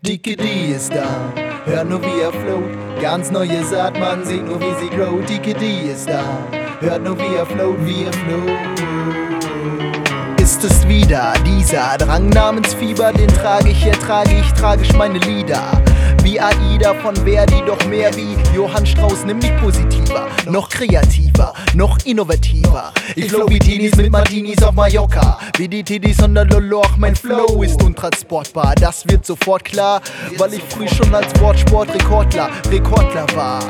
Dicke D ist da, hört nur wie er float. Ganz neue Saat, man sieht nur wie sie grow. Dicke D ist da, hört nur wie er float, wie er float. Ist es wieder dieser Drang namens Fieber, den trage ich, ertrage ich tragisch meine Lieder. Wie Aida von Verdi, doch mehr wie Johann Strauß, nämlich positiver, noch kreativer, noch innovativer. Ich flow wie Teenies mit Martinis auf Mallorca. Wie die Tiddies und der Loloch, mein Flow ist untransportbar. Das wird sofort klar, weil ich früh schon als Wortsport-Rekordler, Rekordler war.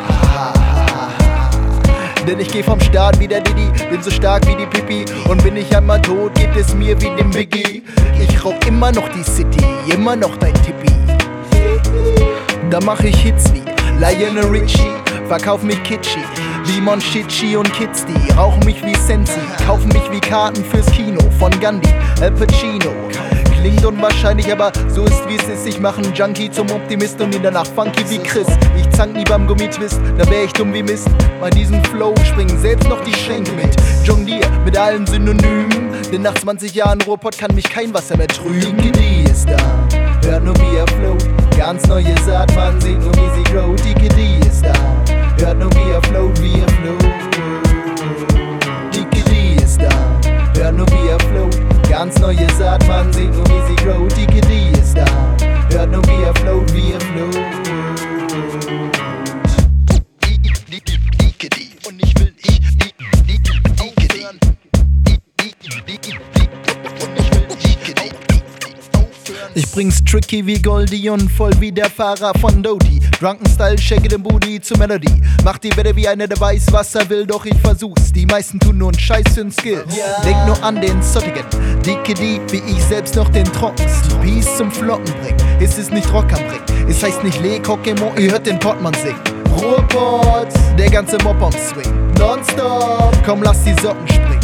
Denn ich geh vom Start wie der Didi, bin so stark wie die Pipi. Und bin ich einmal tot, geht es mir wie dem Biggie. Ich rock immer noch die City, immer noch dein Tippi. Da mach ich Hits wie Lionel Richie, verkauf mich kitschy. Wie Monchichi und Kids, die rauchen mich wie Sensi, kaufen mich wie Karten fürs Kino von Gandhi, Al Pacino. Klingt unwahrscheinlich, aber so ist wie es ist. Ich mach einen Junkie zum Optimist und in der Nacht funky wie Chris. Ich zank nie beim Gummitwist, da wär ich dumm wie Mist. Bei diesem Flow springen selbst noch die Schenke mit. Jonglier mit allen Synonymen, denn nach 20 Jahren Ruhrpott kann mich kein Wasser mehr trüben. Die ist da, hört nur wie er float. Ganz neue Saat, man sieht nur wie sie grow. Die Kitty ist da, hört nur wie er float, wie er float. Bring's tricky wie Goldie und voll wie der Fahrer von Dodie. Drunken Style, shake den Booty zur Melodie. Mach die Wette wie einer, der weiß, was er will, doch ich versuch's. Die meisten tun nur einen Scheiß für'n Skill. Denk nur an den Sottigen, dicke die, wie ich selbst noch den Trockens. Peace zum Flocken bringen, ist es nicht Rock am Ring. Es heißt nicht Le Coquemont, ihr hört den Portmann singen. Ruhrpott, der ganze Mob am Swing. Nonstop, komm lass die Socken springen.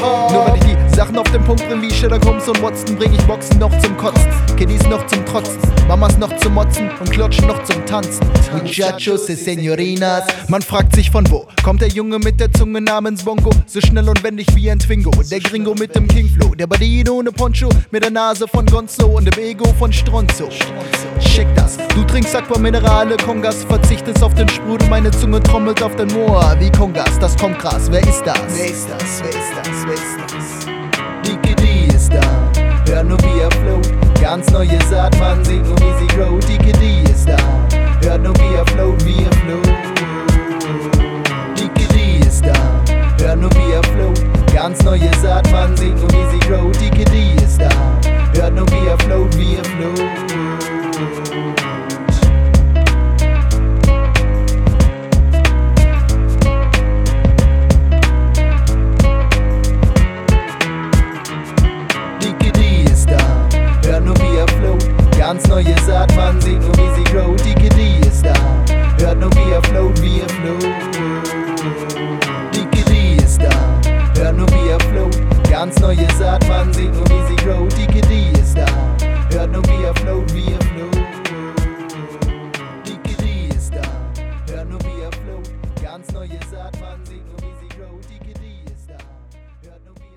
Nur wenn ich die Sachen auf den Punkt bring wie Sherlock Holmes und Watson, bring ich Boxen noch zum Kotzen. Kiddies noch zum Trotzen, Mamas noch zum Motzen und Klotschen noch zum Tanzen. Muchachos y Senorinas. Man fragt sich von wo kommt der Junge mit der Zunge namens Bongo, so schnell und wendig wie ein Twingo. Der Gringo mit dem Kingflow, der Badino ohne Poncho, mit der Nase von Gonzo und dem Ego von Stronzo. Check das, du trinkst Aqua Minerale, Kongas, verzichtest auf den Sprudel, meine Zunge trommelt auf den Moor wie Kongas, das kommt krass, wer ist das? Wer ist das? Wer ist das? Das? Dicke D ist da, hör nur wie er float, ganz neue Saat, man sieht nur wie sie grow. Dicke D ist da, hört nur wie er float, wie er float. Dicke D ist da, hör nur wie er float, ganz neue Saat, man sieht nur wie sie grow. Dicke D ist da, hört nur wie er float, wie er float. neue Saat, man sieht nur wie sie growt, die Gedi ist da. Hört nur wie er float, wie er float. Die Gedi ist da, hört nur wie er float. Ganz neue Saat, man sieht nur wie sie growt, die Gedi ist da. Hört nur wie er float, wie er float. Die Gedi ist da, hört nur wie er float. Ganz neue Saat, man sieht nur wie sie growt, die Gedi ist da. Hört nur wie